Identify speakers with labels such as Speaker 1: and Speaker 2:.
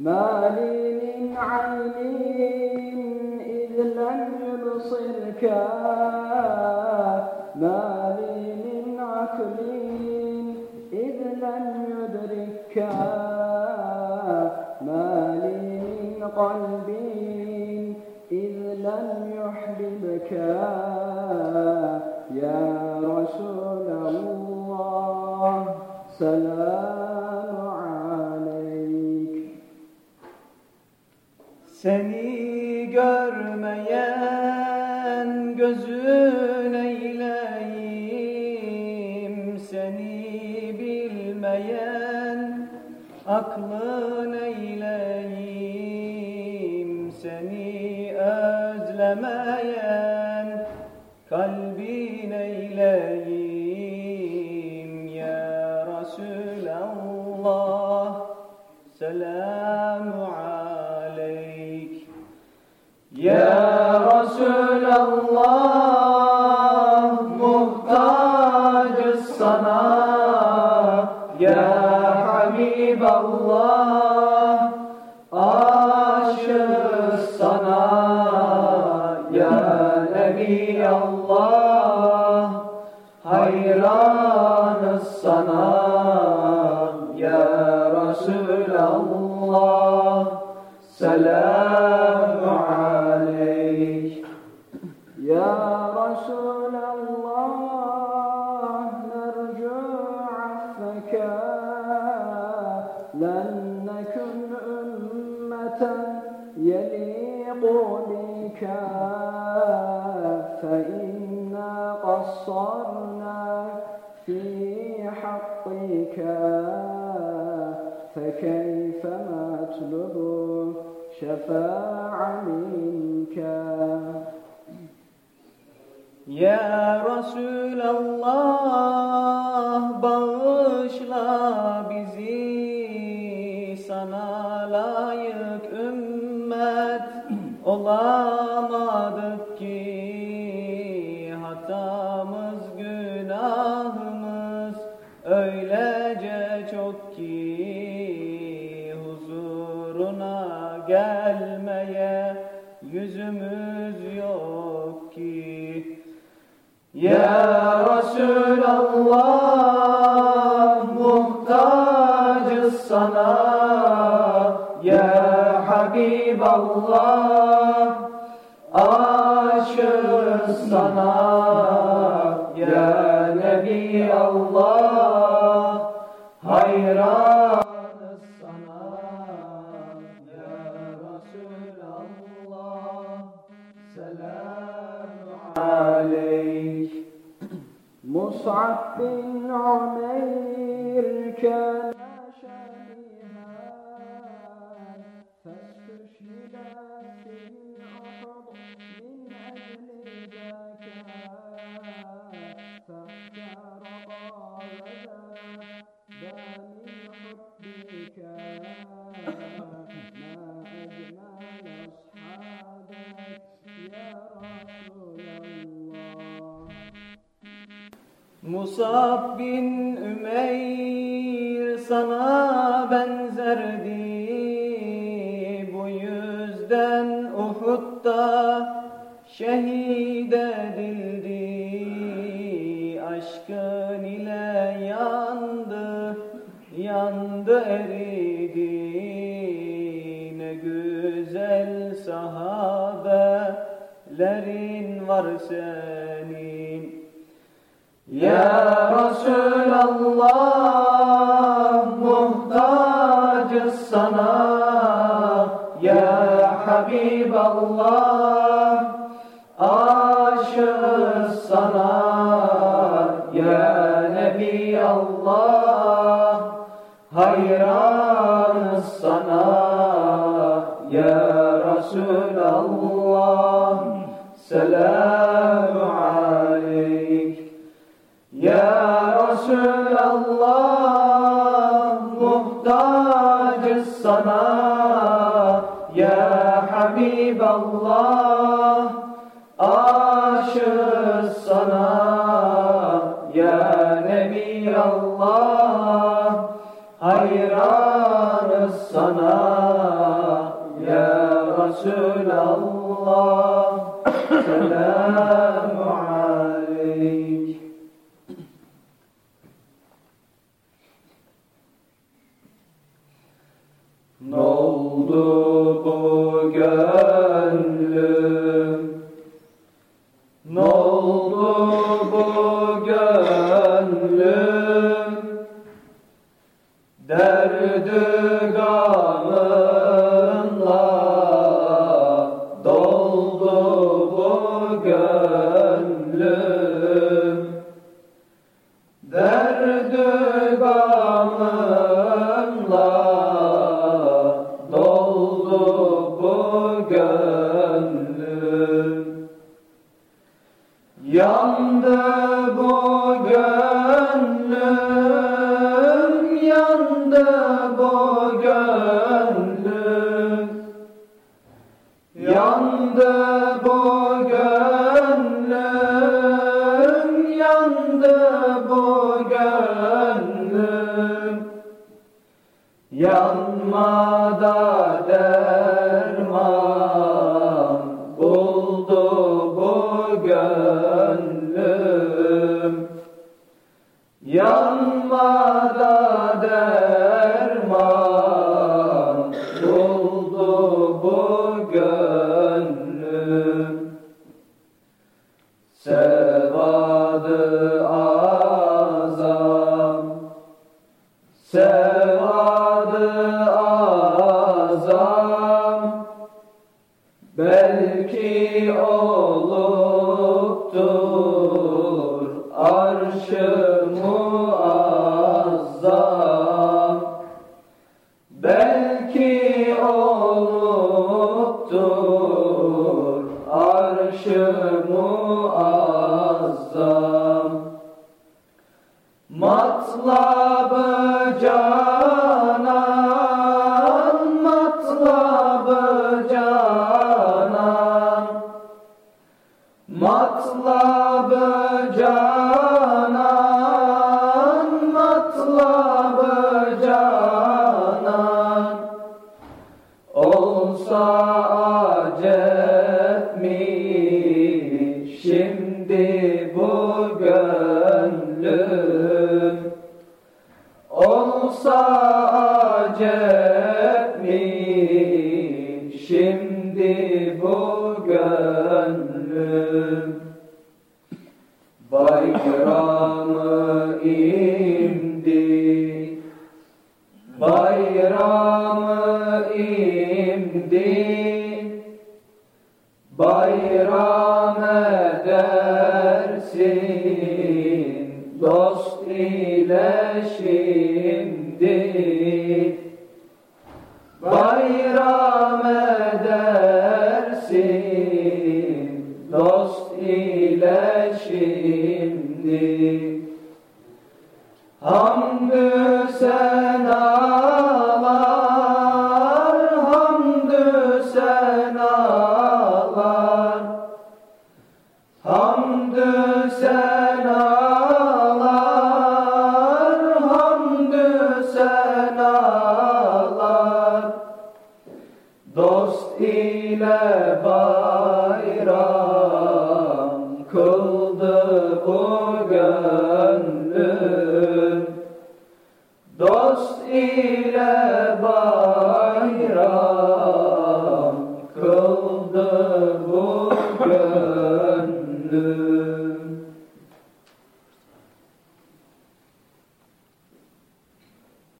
Speaker 1: ما لي من عين إذ لم يبصرك. ما لي من عقل إذ لم يدركك ما لي من قلب إذ لم يحببك. يا رسول الله سلام
Speaker 2: Seni görmeyen gözün eyleyim. Seni bilmeyen aklın eyleyim. Seni özlemeyen kalbin Resulallah Muhtacız sana. Ya Habiballah Aşığız sana. Ya Nebi Allah Hayranız sana. Ya Resulallah Selamu
Speaker 1: فإنا قصرنا في حقك فكيف نطلب شفاعة منك
Speaker 2: Ya Resulallah bağışla bizi sana layık ümmet olamadık ki hatamız günahımız. Öylece çok ki huzuruna gelmeye yüzümüz yok ki. Ya Resulallah muhtacız sana Habiballah Aşığız sana. Ya Nebi Allah Hayranız sana. Ya Resulallah Selamun aleyk
Speaker 1: Mus'ab bin Umeyr Kâne
Speaker 2: Musab bin Ümeyr sana benzerdi. Bu yüzden Uhud'da şehit edildi. Aşkın ile yandı, yandı eridi. Ne güzel sahabelerin var senin ya Resulallah muhtacız sana. Ya Habiballah aşığız sana. Ya Nebi Allah hayranız sana. Ya Resulallah Selamu Resulallah muhtacız sana. Ya Habiballah aşığız sana. Ya Nebi Allah hayranız sana. Ya Resulallah selamu aleyk Derdü gamınla doldu bu gönlüm. Derdü gamınla doldu bu gönlüm. Yandı Yandı Sevadı azam. Sevadı azam. Belki oluptur arşı Olsa şimdi bu gönlüm Bayramı imdi Bayramı imdi Bayram edersin Dost ile şimdi. Bayram ile şimdi. Hamdü senalar,